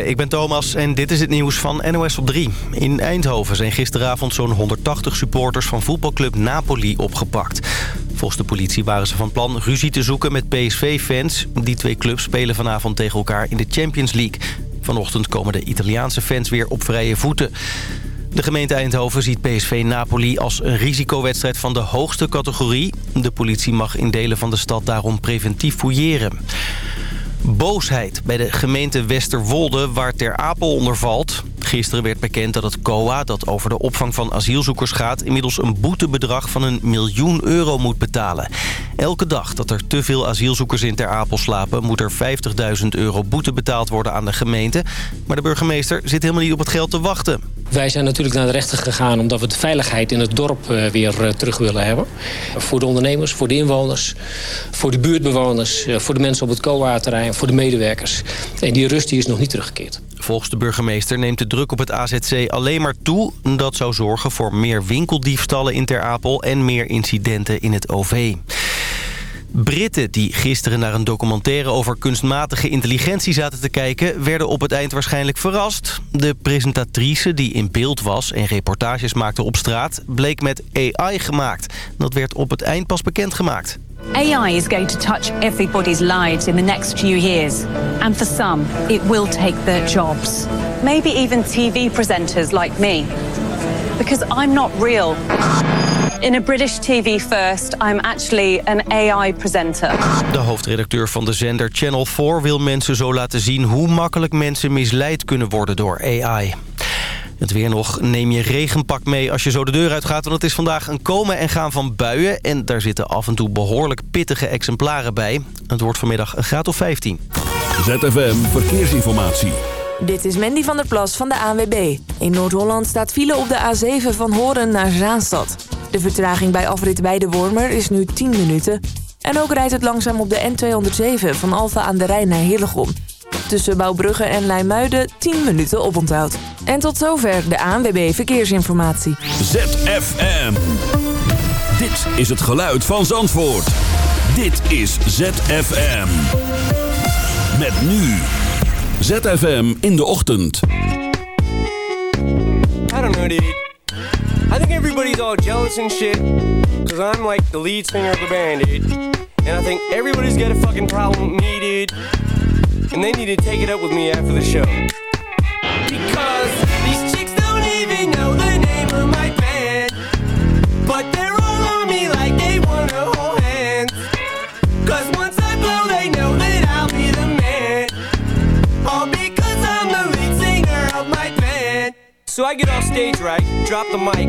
Ik ben Thomas en dit is het nieuws van NOS op 3. In Eindhoven zijn gisteravond zo'n 180 supporters van voetbalclub Napoli opgepakt. Volgens de politie waren ze van plan ruzie te zoeken met PSV-fans. Die twee clubs spelen vanavond tegen elkaar in de Champions League. Vanochtend komen de Italiaanse fans weer op vrije voeten. De gemeente Eindhoven ziet PSV Napoli als een risicowedstrijd van de hoogste categorie. De politie mag in delen van de stad daarom preventief fouilleren. Boosheid bij de gemeente Westerwolde waar Ter Apel onder valt. Gisteren werd bekend dat het COA, dat over de opvang van asielzoekers gaat... inmiddels een boetebedrag van een miljoen euro moet betalen. Elke dag dat er te veel asielzoekers in Ter Apel slapen... moet er 50.000 euro boete betaald worden aan de gemeente. Maar de burgemeester zit helemaal niet op het geld te wachten. Wij zijn natuurlijk naar de rechter gegaan omdat we de veiligheid in het dorp eh, weer eh, terug willen hebben. Voor de ondernemers, voor de inwoners, voor de buurtbewoners, eh, voor de mensen op het COA-terrein, voor de medewerkers. En die rust die is nog niet teruggekeerd. Volgens de burgemeester neemt de druk op het AZC alleen maar toe. Dat zou zorgen voor meer winkeldiefstallen in Ter Apel en meer incidenten in het OV. Britten die gisteren naar een documentaire over kunstmatige intelligentie zaten te kijken... werden op het eind waarschijnlijk verrast. De presentatrice die in beeld was en reportages maakte op straat... bleek met AI gemaakt. Dat werd op het eind pas bekendgemaakt. AI is going to touch everybody's lives in the next few years. And for some, it will take their jobs. Maybe even TV presenters like me. Because I'm not real. In a British TV first, I'm actually an AI presenter. De hoofdredacteur van de zender Channel 4 wil mensen zo laten zien... hoe makkelijk mensen misleid kunnen worden door AI. Het weer nog, neem je regenpak mee als je zo de deur uitgaat... want het is vandaag een komen en gaan van buien... en daar zitten af en toe behoorlijk pittige exemplaren bij. Het wordt vanmiddag een graad of 15. ZFM Verkeersinformatie. Dit is Mandy van der Plas van de ANWB. In Noord-Holland staat file op de A7 van Horen naar Zaanstad. De vertraging bij afrit bij de Wormer is nu 10 minuten. En ook rijdt het langzaam op de N207 van Alfa aan de Rijn naar Hillegom. Tussen Bouwbrugge en Leimuiden 10 minuten oponthoud. En tot zover de ANWB Verkeersinformatie. ZFM. Dit is het geluid van Zandvoort. Dit is ZFM. Met nu. ZFM in de ochtend. I don't know, dude. I think everybody's all jealous and shit. Cause I'm like the lead singer of the band, dude. And I think everybody's got a fucking problem with me, dude. And they need to take it up with me after the show. Because these chicks don't even know the name of my band. But they're all on me like they wanna hold hands. Cause once I blow, they know that I'll be the man. All because I'm the lead singer of my band. So I get off stage right, drop the mic,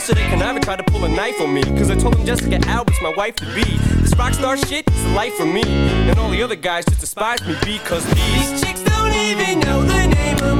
Yesterday, Kuniva tried to pull a knife on me. Cause I told him Jessica Alba's my wife to be. This rock star shit is life for me. And all the other guys just despise me because these chicks don't even know the name of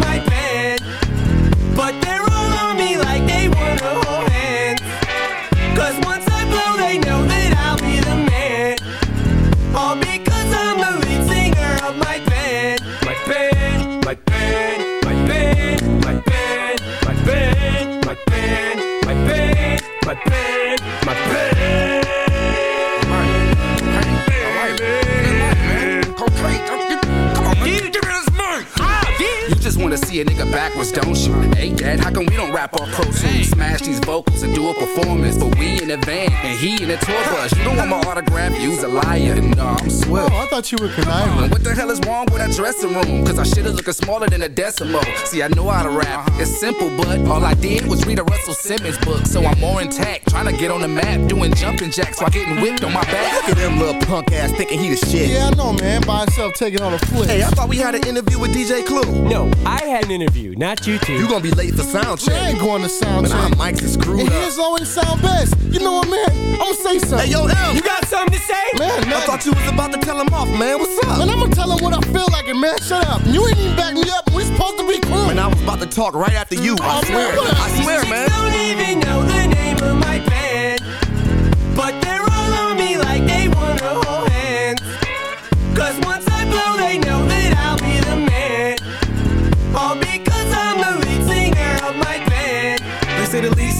thought you were conniving. What the hell is wrong with that dressing room? Cause our shit is looking smaller than a decimal. See, I know how to rap. It's simple, but all I did was read a Russell Simmons book. So I'm more intact, trying to get on the map, doing jumping jacks while getting whipped on my back. Look at them little punk ass thinking he the shit. Yeah, I know, man. By himself taking on a flip. Hey, I thought we had an interview with DJ Clue. No, I had an interview, not you two. You gonna be late for sound check. I ain't going to sound check. Man, our mics is screwed and up. His always sound best. You know what, man? I'ma say something. Hey, yo, L. You got something to say? Man, man. I thought you was about to tell him off, man. What's up? Man, I'ma tell him what I feel like, and man, shut up. You ain't even back me up. We supposed to be cool. Man, I was about to talk right after you. I oh, swear. Man, I swear, man. don't even know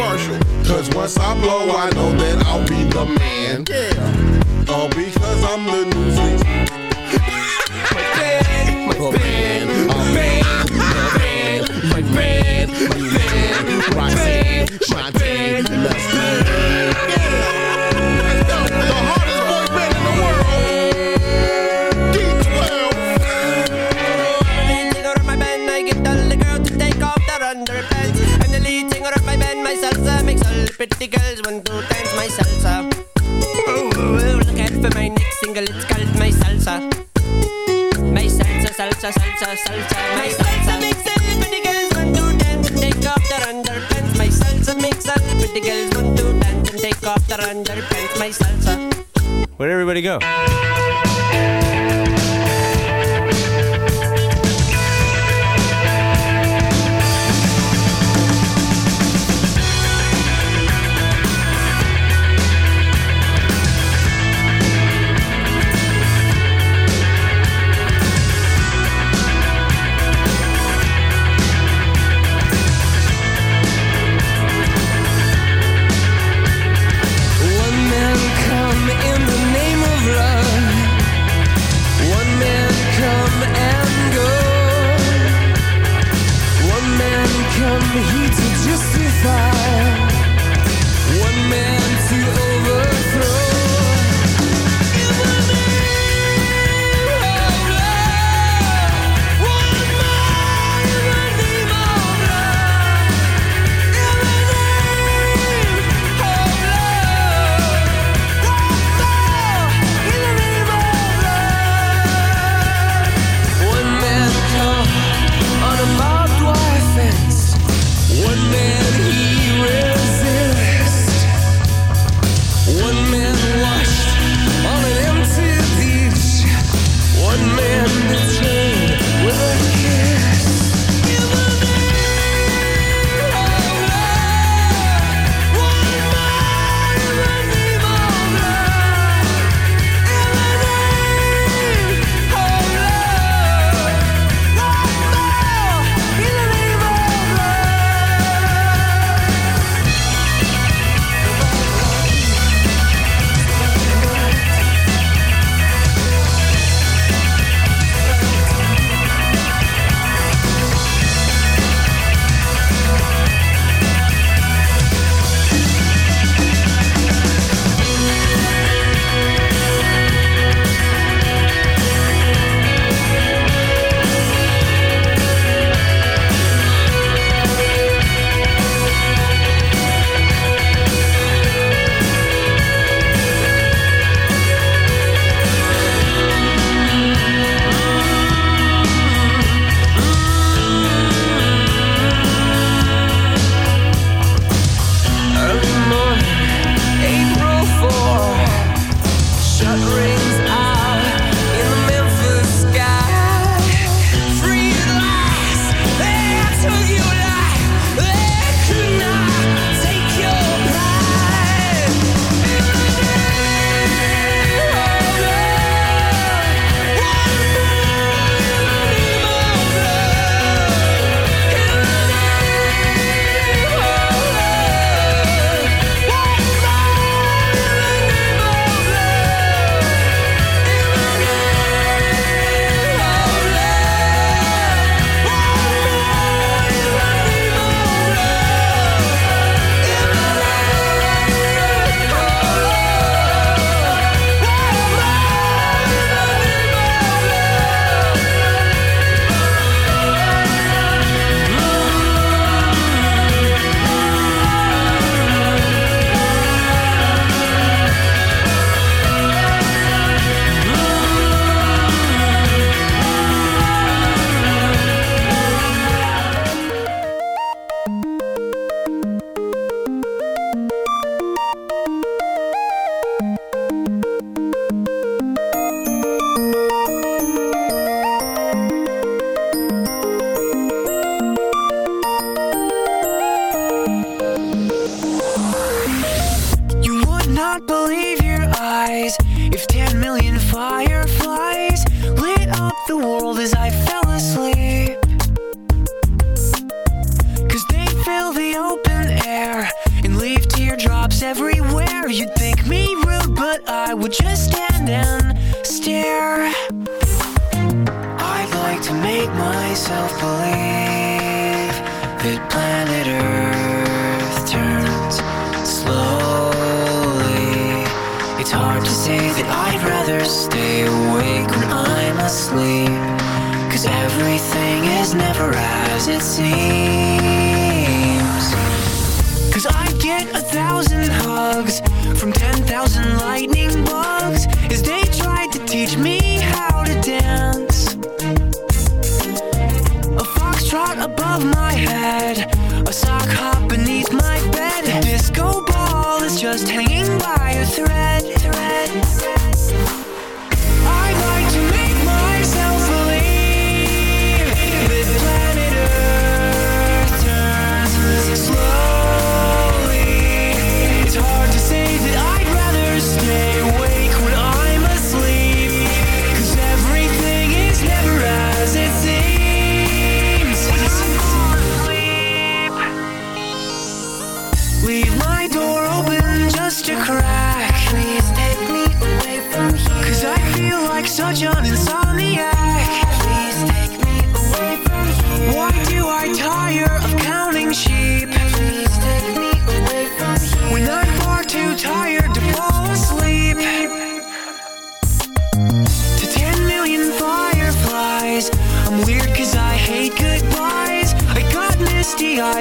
Marshall. Cause once I blow, I know that I'll be the man. Yeah. All because I'm the new my band, my band, my band, my band, my band, my Roxanne, my let's go. The makes all the pretty girls want to dance my salsa oh, for my next single, it's called My Salsa. My salsa, salsa, salsa, salsa, my salsa makes all the pretty girls want to dance and take off their underpants. My salsa makes all the pretty girls want to dance and take off their underpants. My salsa. Where'd everybody go?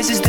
Misty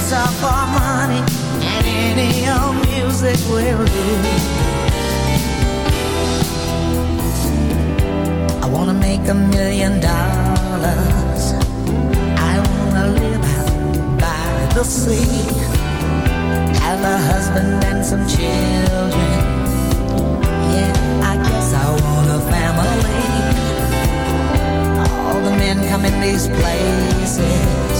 dancer for money, and any old music will do. I wanna make a million dollars. I wanna live by the sea have a husband and some children. Yeah, I guess I want a family. All the men come in these places,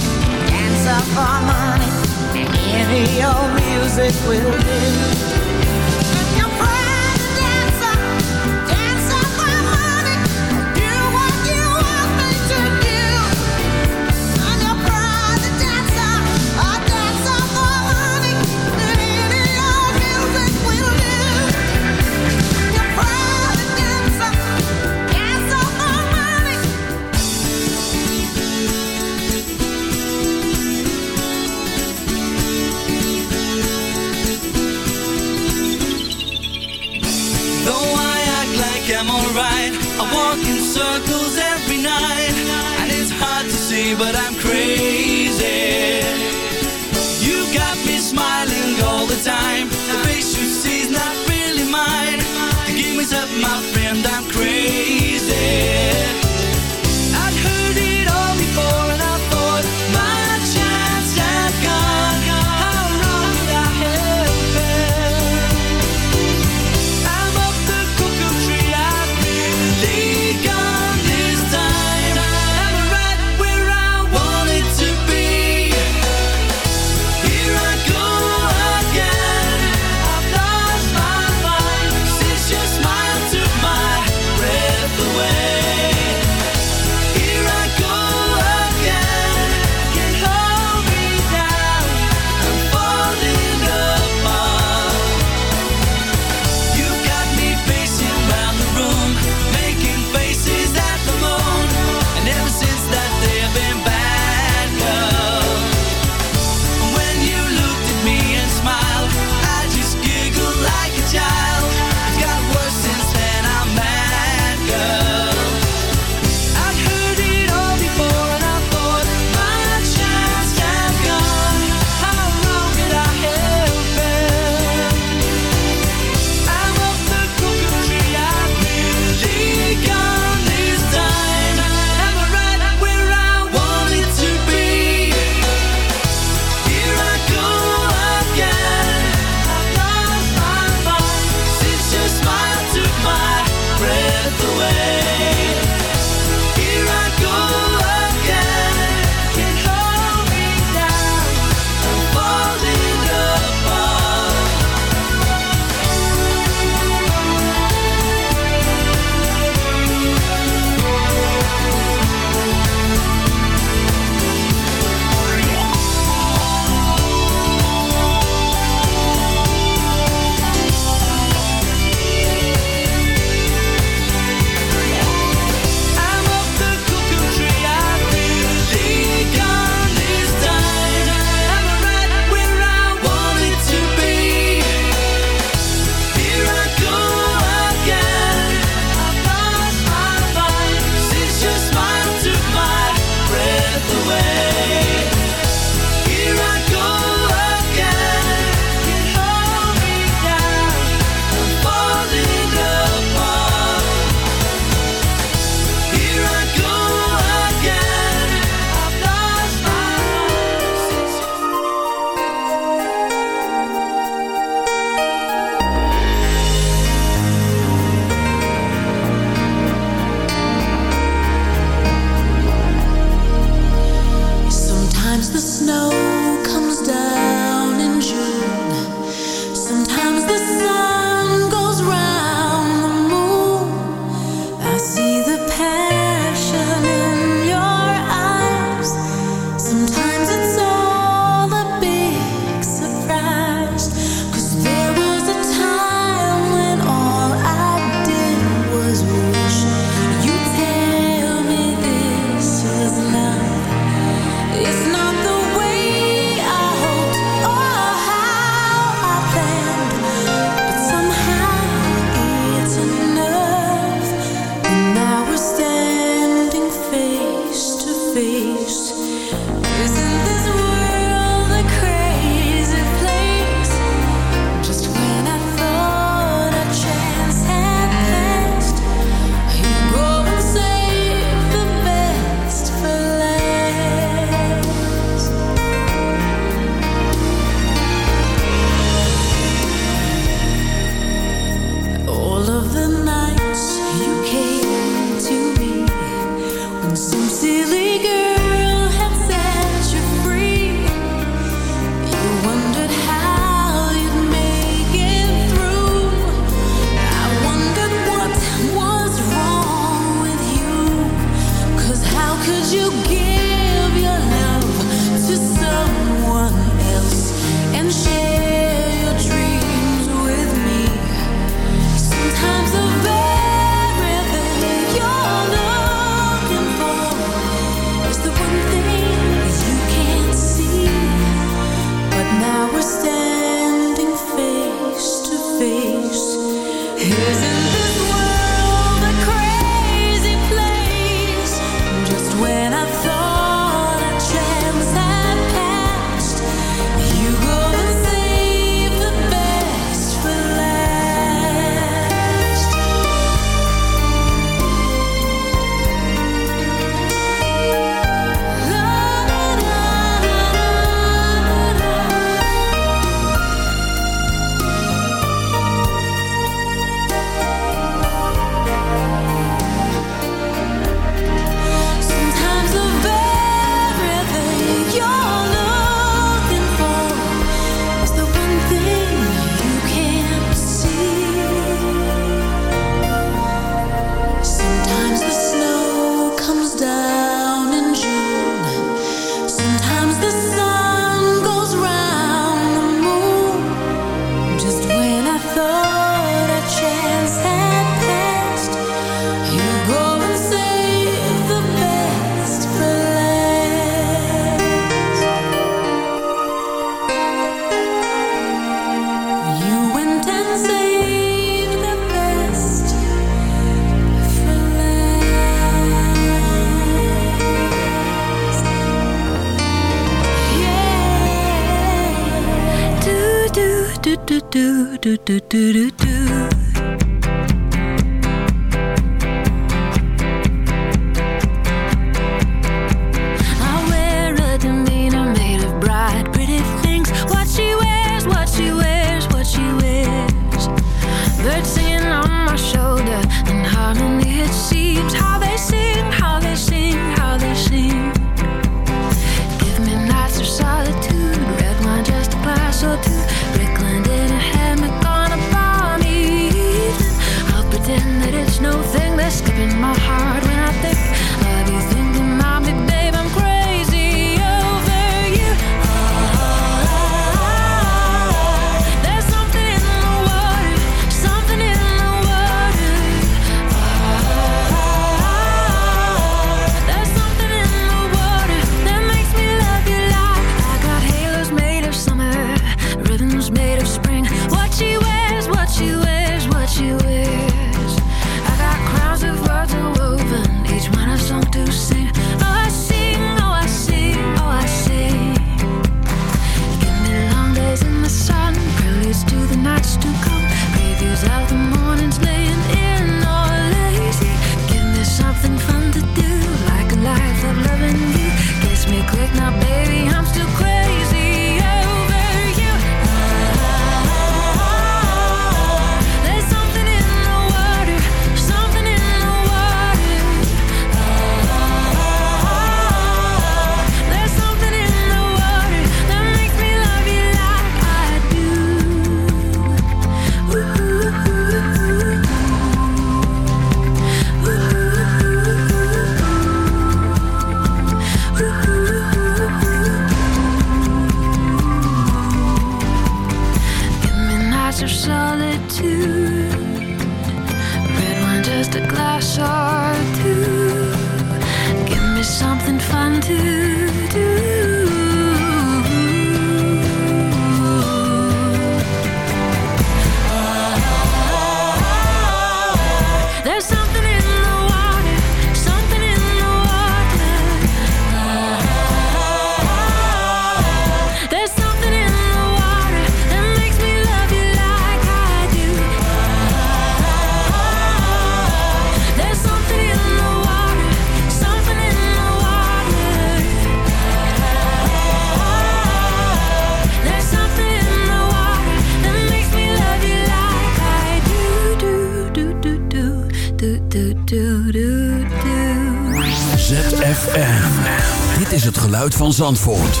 van Zandvoort.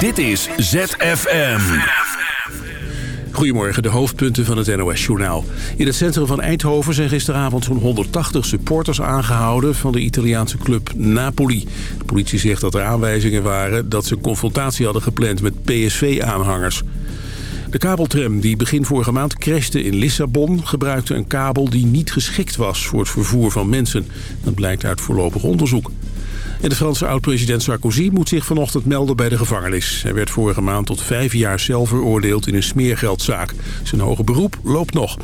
Dit is ZFM. Goedemorgen, de hoofdpunten van het NOS-journaal. In het centrum van Eindhoven zijn gisteravond zo'n 180 supporters aangehouden... van de Italiaanse club Napoli. De politie zegt dat er aanwijzingen waren dat ze confrontatie hadden gepland met PSV-aanhangers. De kabeltram die begin vorige maand crashte in Lissabon... gebruikte een kabel die niet geschikt was voor het vervoer van mensen. Dat blijkt uit voorlopig onderzoek. En de Franse oud-president Sarkozy moet zich vanochtend melden bij de gevangenis. Hij werd vorige maand tot vijf jaar zelf veroordeeld in een smeergeldzaak. Zijn hoge beroep loopt nog.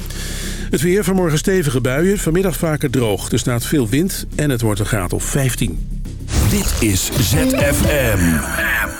Het weer vanmorgen stevige buien, vanmiddag vaker droog. Er staat veel wind en het wordt een graad of 15. Dit is ZFM.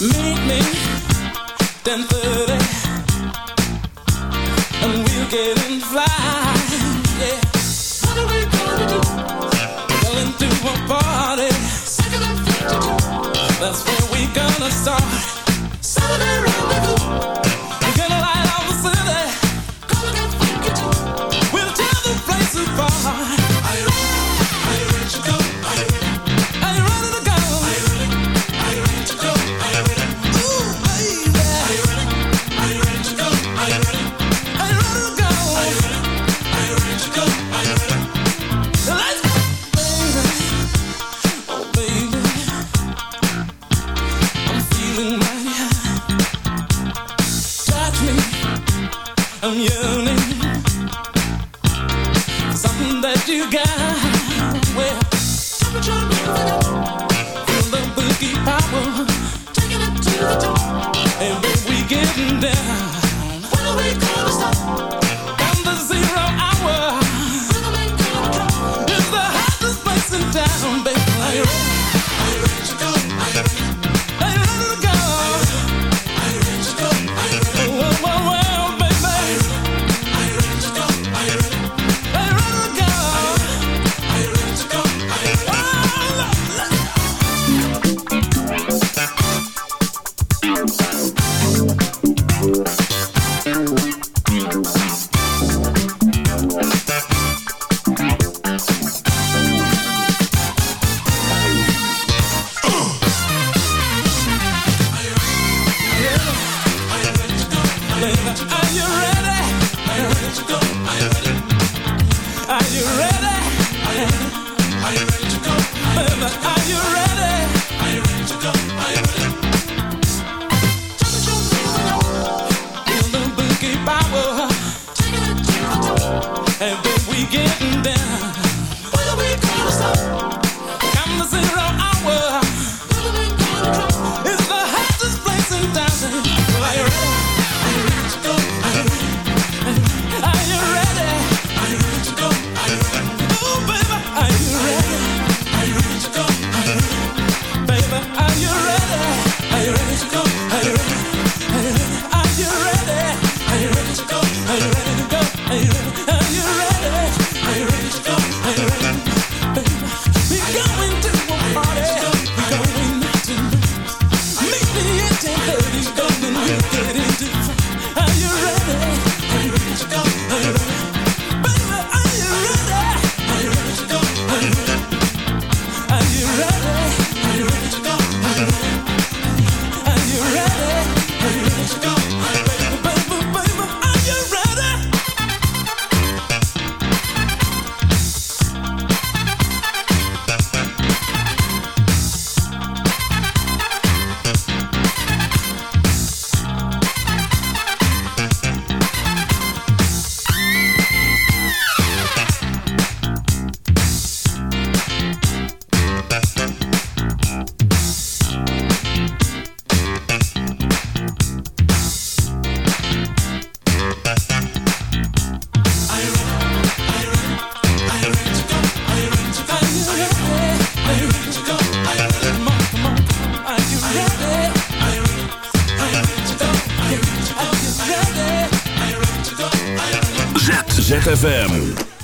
Meet me then ZFM.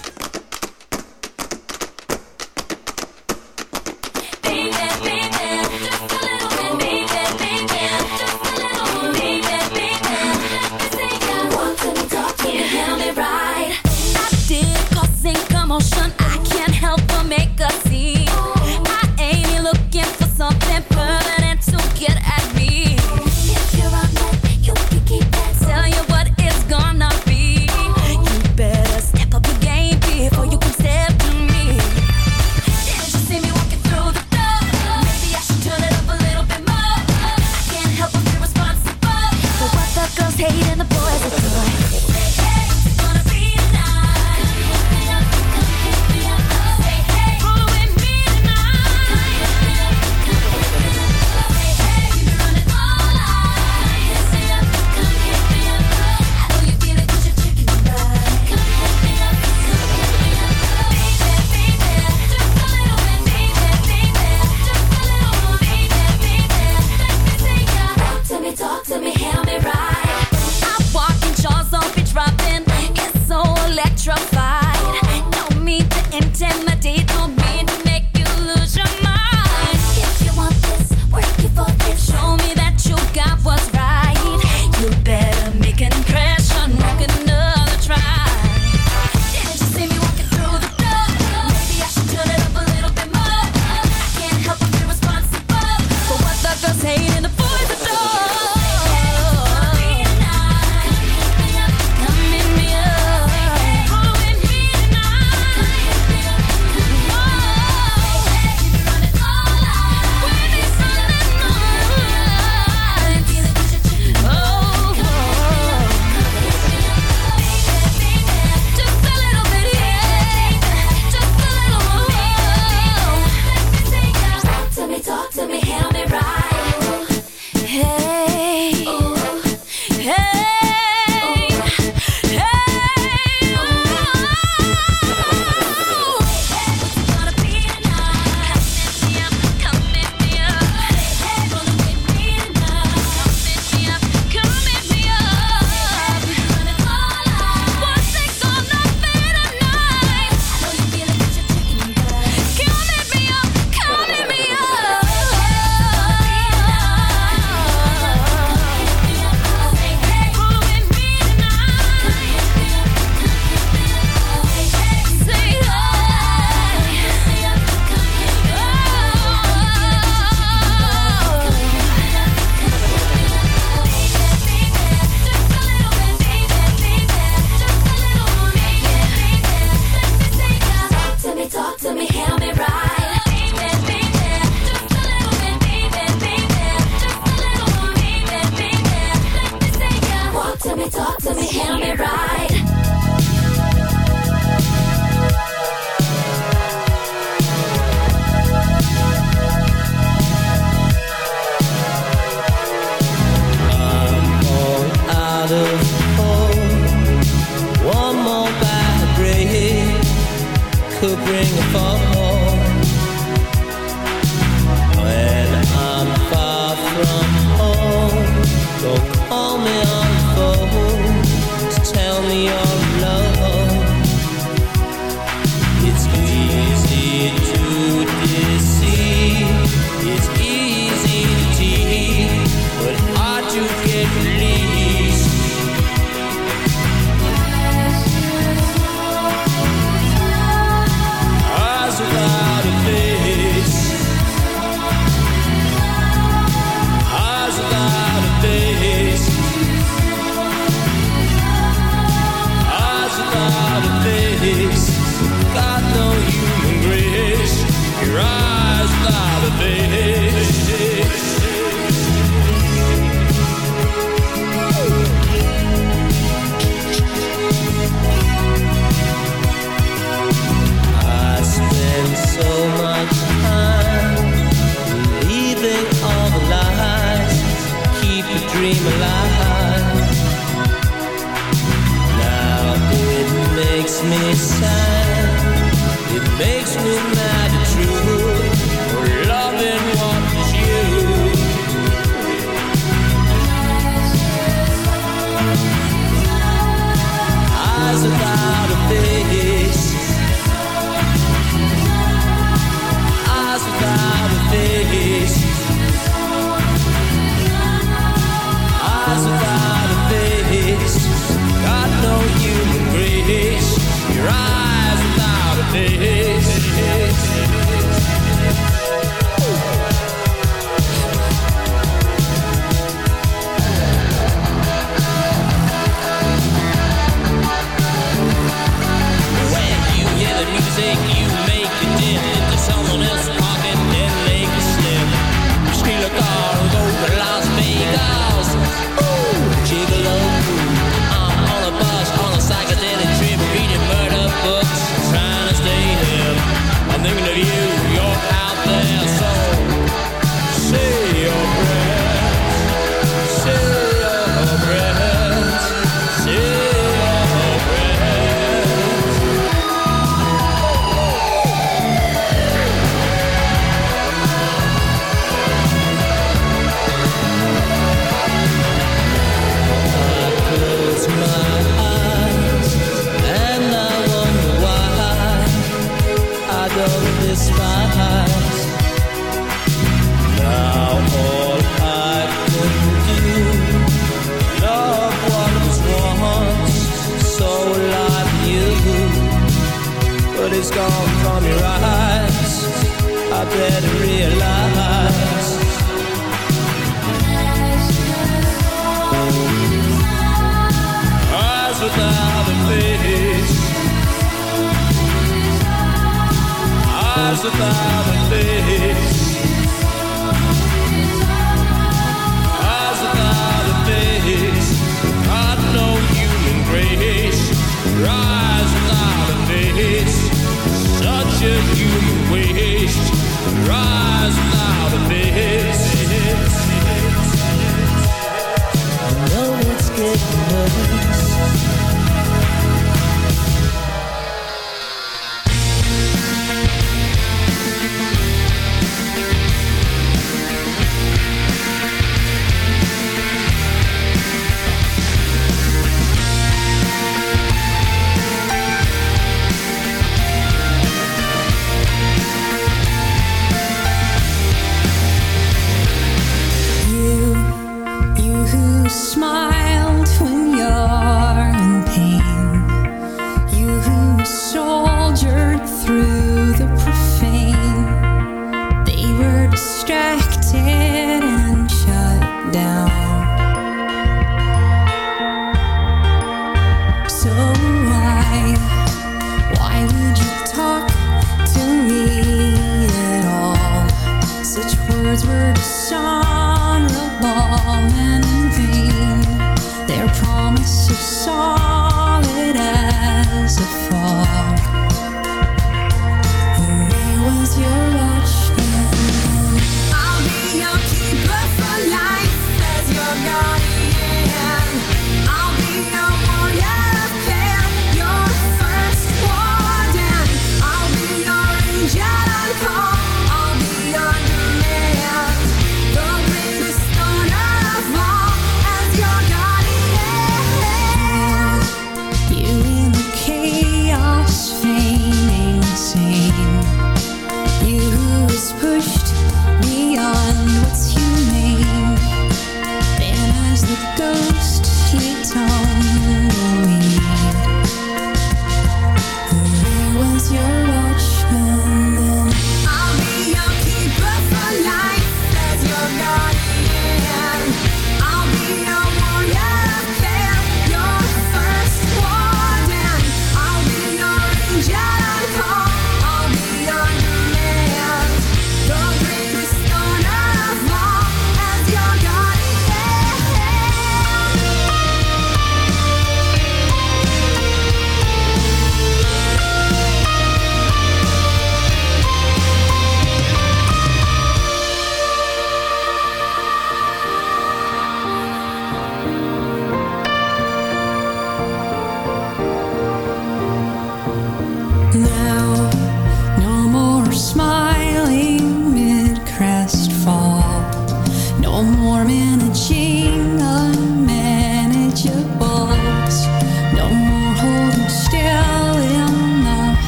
Hear